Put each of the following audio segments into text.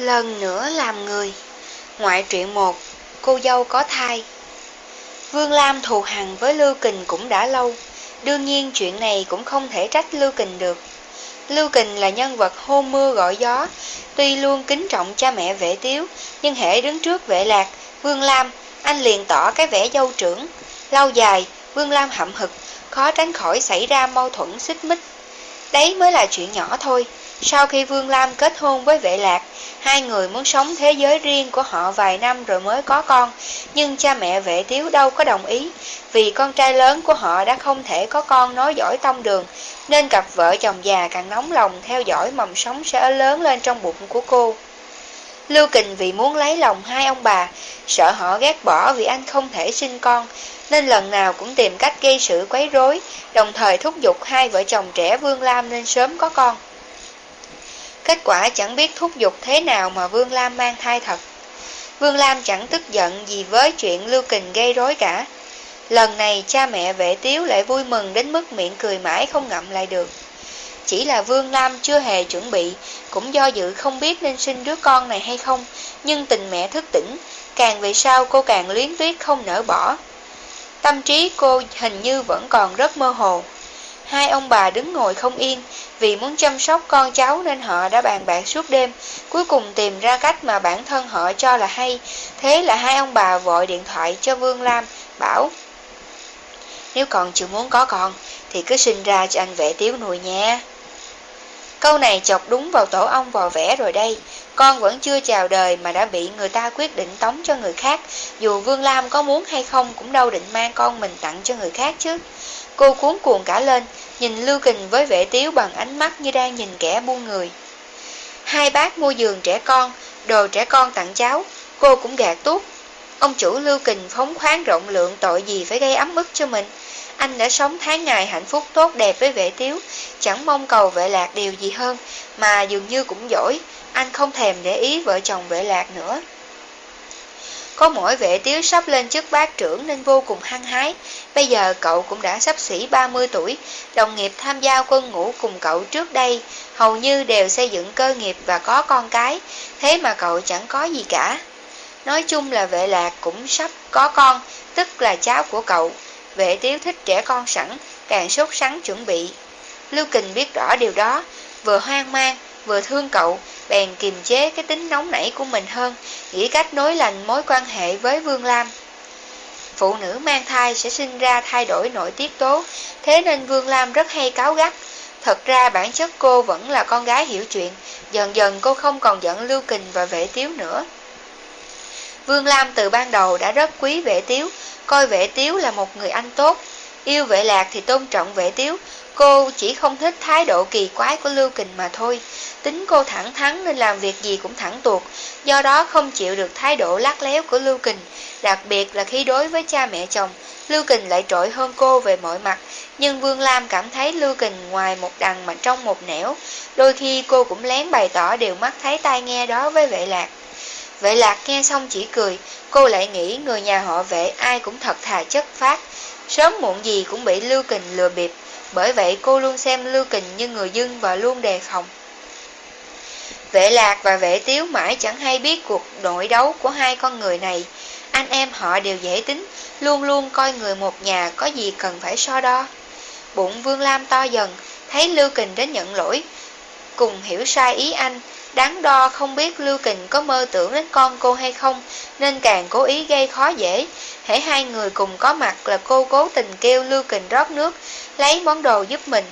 Lần nữa làm người. Ngoại truyện 1 Cô dâu có thai. Vương Lam thù hằn với Lưu Kình cũng đã lâu. Đương nhiên chuyện này cũng không thể trách Lưu Kình được. Lưu Kình là nhân vật hô mưa gọi gió. Tuy luôn kính trọng cha mẹ vệ tiếu, Nhưng hệ đứng trước vệ lạc, Vương Lam, Anh liền tỏ cái vẻ dâu trưởng. Lâu dài, Vương Lam hậm hực, Khó tránh khỏi xảy ra mâu thuẫn xích mích. Đấy mới là chuyện nhỏ thôi sau khi Vương Lam kết hôn với vệ lạc, hai người muốn sống thế giới riêng của họ vài năm rồi mới có con, nhưng cha mẹ vệ tiếu đâu có đồng ý, vì con trai lớn của họ đã không thể có con nói giỏi tông đường, nên cặp vợ chồng già càng nóng lòng theo dõi mầm sống sẽ lớn lên trong bụng của cô. Lưu Kình vì muốn lấy lòng hai ông bà, sợ họ ghét bỏ vì anh không thể sinh con, nên lần nào cũng tìm cách gây sự quấy rối, đồng thời thúc giục hai vợ chồng trẻ Vương Lam nên sớm có con. Kết quả chẳng biết thúc giục thế nào mà Vương Lam mang thai thật. Vương Lam chẳng tức giận gì với chuyện Lưu Kình gây rối cả. Lần này cha mẹ vệ tiếu lại vui mừng đến mức miệng cười mãi không ngậm lại được. Chỉ là Vương Lam chưa hề chuẩn bị, cũng do dự không biết nên sinh đứa con này hay không, nhưng tình mẹ thức tỉnh, càng về sau cô càng luyến tuyết không nỡ bỏ. Tâm trí cô hình như vẫn còn rất mơ hồ. Hai ông bà đứng ngồi không yên, vì muốn chăm sóc con cháu nên họ đã bàn bạc suốt đêm, cuối cùng tìm ra cách mà bản thân họ cho là hay. Thế là hai ông bà vội điện thoại cho Vương Lam, bảo Nếu còn chưa muốn có con, thì cứ sinh ra cho anh vệ tiếu nuôi nha. Câu này chọc đúng vào tổ ong vò vẽ rồi đây, con vẫn chưa chào đời mà đã bị người ta quyết định tống cho người khác, dù Vương Lam có muốn hay không cũng đâu định mang con mình tặng cho người khác chứ. Cô cuốn cuồng cả lên, nhìn Lưu Kình với vẻ tiếu bằng ánh mắt như đang nhìn kẻ buôn người. Hai bác mua giường trẻ con, đồ trẻ con tặng cháu, cô cũng gạt tuốt. Ông chủ Lưu Kình phóng khoáng rộng lượng tội gì phải gây ấm ức cho mình. Anh đã sống tháng ngày hạnh phúc tốt đẹp với vệ tiếu, chẳng mong cầu vệ lạc điều gì hơn, mà dường như cũng giỏi, anh không thèm để ý vợ chồng vệ lạc nữa. Có mỗi vệ tiếu sắp lên chức bác trưởng nên vô cùng hăng hái. Bây giờ cậu cũng đã sắp xỉ 30 tuổi, đồng nghiệp tham gia quân ngũ cùng cậu trước đây, hầu như đều xây dựng cơ nghiệp và có con cái, thế mà cậu chẳng có gì cả. Nói chung là vệ lạc cũng sắp có con, tức là cháu của cậu. Vệ tiếu thích trẻ con sẵn, càng sốt sắng chuẩn bị. Lưu Kình biết rõ điều đó, vừa hoang mang, vừa thương cậu, bèn kiềm chế cái tính nóng nảy của mình hơn, nghĩ cách nối lành mối quan hệ với Vương Lam. Phụ nữ mang thai sẽ sinh ra thay đổi nội tiết tố, thế nên Vương Lam rất hay cáo gắt. Thật ra bản chất cô vẫn là con gái hiểu chuyện, dần dần cô không còn giận Lưu Kình và Vệ Tiếu nữa. Vương Lam từ ban đầu đã rất quý Vệ Tiếu, coi Vệ Tiếu là một người anh tốt. Yêu Vệ Lạc thì tôn trọng Vệ Tiếu, cô chỉ không thích thái độ kỳ quái của Lưu Kình mà thôi. Tính cô thẳng thắn nên làm việc gì cũng thẳng tuột, do đó không chịu được thái độ lắc léo của Lưu Kình, đặc biệt là khi đối với cha mẹ chồng, Lưu Kình lại trội hơn cô về mọi mặt, nhưng Vương Lam cảm thấy Lưu Kình ngoài một đằng mà trong một nẻo, đôi khi cô cũng lén bày tỏ điều mắt thấy tai nghe đó với vệ lạc. Vệ lạc nghe xong chỉ cười, cô lại nghĩ người nhà họ vệ ai cũng thật thà chất phát, sớm muộn gì cũng bị Lưu Kình lừa bịp, bởi vậy cô luôn xem Lưu Kình như người dưng và luôn đề phòng. Vệ lạc và vệ tiếu mãi chẳng hay biết cuộc nội đấu của hai con người này. Anh em họ đều dễ tính, luôn luôn coi người một nhà có gì cần phải so đo. Bụng Vương Lam to dần, thấy Lưu Kình đến nhận lỗi, cùng hiểu sai ý anh, đáng đo không biết Lưu Kình có mơ tưởng đến con cô hay không, nên càng cố ý gây khó dễ. Hãy hai người cùng có mặt là cô cố tình kêu Lưu Kình rót nước, lấy món đồ giúp mình.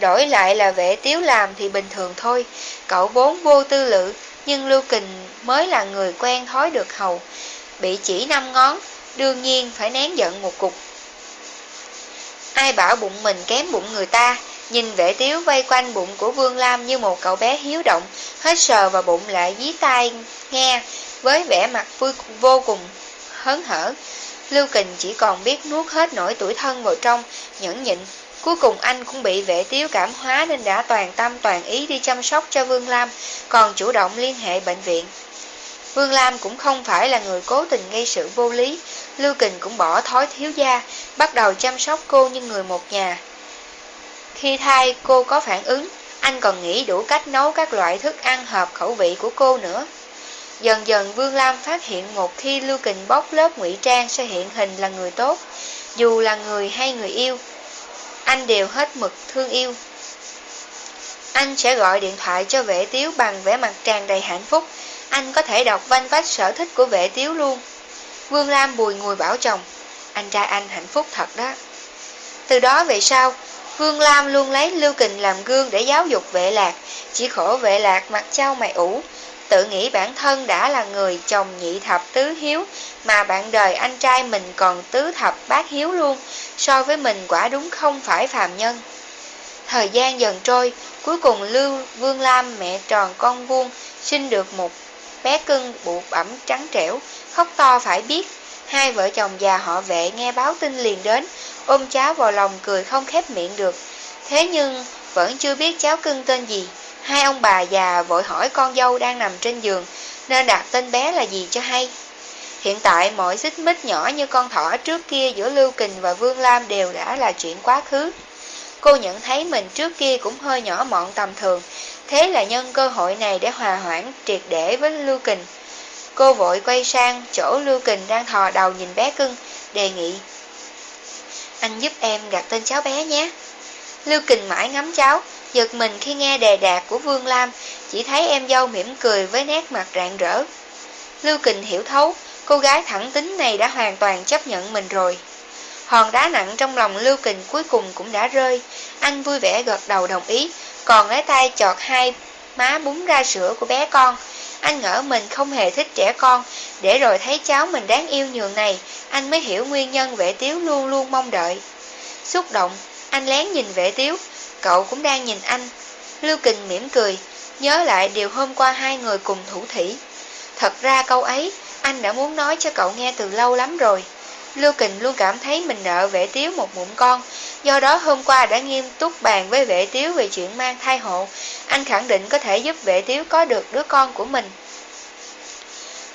Đổi lại là vệ tiếu làm thì bình thường thôi, cậu vốn vô tư lự, nhưng Lưu Kình mới là người quen thói được hầu. Bị chỉ năm ngón, đương nhiên phải nén giận một cục. Ai bảo bụng mình kém bụng người ta, nhìn vệ tiếu vây quanh bụng của Vương Lam như một cậu bé hiếu động, hết sờ vào bụng lại dí tay nghe, với vẻ mặt vui vô cùng hớn hở. Lưu Kình chỉ còn biết nuốt hết nỗi tuổi thân vào trong, nhẫn nhịn, Cuối cùng anh cũng bị vệ tiếu cảm hóa nên đã toàn tâm toàn ý đi chăm sóc cho Vương Lam, còn chủ động liên hệ bệnh viện. Vương Lam cũng không phải là người cố tình gây sự vô lý, Lưu Kình cũng bỏ thói thiếu gia, bắt đầu chăm sóc cô như người một nhà. Khi thai cô có phản ứng, anh còn nghĩ đủ cách nấu các loại thức ăn hợp khẩu vị của cô nữa. Dần dần Vương Lam phát hiện một khi Lưu Kình bóc lớp ngụy trang sẽ hiện hình là người tốt, dù là người hay người yêu. Anh đều hết mực thương yêu. Anh sẽ gọi điện thoại cho vệ tiếu bằng vẻ mặt tràn đầy hạnh phúc. Anh có thể đọc vanh vách sở thích của vệ tiếu luôn. Vương Lam bùi ngùi bảo chồng. Anh trai anh hạnh phúc thật đó. Từ đó về sau, Vương Lam luôn lấy Lưu Kình làm gương để giáo dục vệ lạc. Chỉ khổ vệ lạc mặt trao mày ủ, tự nghĩ bản thân đã là người chồng nhị thập tứ hiếu, mà bạn đời anh trai mình còn tứ thập bát hiếu luôn, so với mình quả đúng không phải phàm nhân. Thời gian dần trôi, cuối cùng Lưu Vương Lam mẹ tròn con vuông, sinh được một bé cưng bụ ẩm trắng trẻo, khóc to phải biết. Hai vợ chồng già họ vệ nghe báo tin liền đến, ôm cháu vào lòng cười không khép miệng được. Thế nhưng vẫn chưa biết cháu cưng tên gì. Hai ông bà già vội hỏi con dâu đang nằm trên giường, nên đặt tên bé là gì cho hay. Hiện tại mọi xích mích nhỏ như con thỏ trước kia giữa Lưu Kình và Vương Lam đều đã là chuyện quá khứ. Cô nhận thấy mình trước kia cũng hơi nhỏ mọn tầm thường, thế là nhân cơ hội này để hòa hoãn triệt để với Lưu Kình. Cô vội quay sang chỗ Lưu Kình đang thò đầu nhìn bé cưng, đề nghị. Anh giúp em đặt tên cháu bé nhé. Lưu Kình mãi ngắm cháu, giật mình khi nghe đề đạt của Vương Lam, chỉ thấy em dâu mỉm cười với nét mặt rạng rỡ. Lưu Kình hiểu thấu, cô gái thẳng tính này đã hoàn toàn chấp nhận mình rồi. Hòn đá nặng trong lòng Lưu Kình cuối cùng cũng đã rơi, anh vui vẻ gật đầu đồng ý, còn lấy tay chọt hai má búng ra sữa của bé con. Anh ngỡ mình không hề thích trẻ con, để rồi thấy cháu mình đáng yêu nhường này, anh mới hiểu nguyên nhân vệ tiếu luôn luôn mong đợi. Xúc động, anh lén nhìn vệ tiếu, cậu cũng đang nhìn anh. Lưu Kình mỉm cười, nhớ lại điều hôm qua hai người cùng thủ thủy. Thật ra câu ấy, anh đã muốn nói cho cậu nghe từ lâu lắm rồi. Lưu Kình luôn cảm thấy mình nợ vệ tiếu một mụn con, do đó hôm qua đã nghiêm túc bàn với vệ tiếu về chuyện mang thai hộ, anh khẳng định có thể giúp vệ tiếu có được đứa con của mình.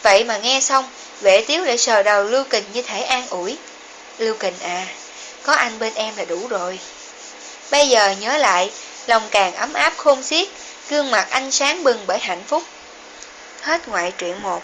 Vậy mà nghe xong, vệ tiếu lại sờ đầu Lưu Kình như thể an ủi. Lưu Kình à, có anh bên em là đủ rồi. Bây giờ nhớ lại, lòng càng ấm áp khôn xiết, gương mặt anh sáng bừng bởi hạnh phúc. Hết ngoại truyện 1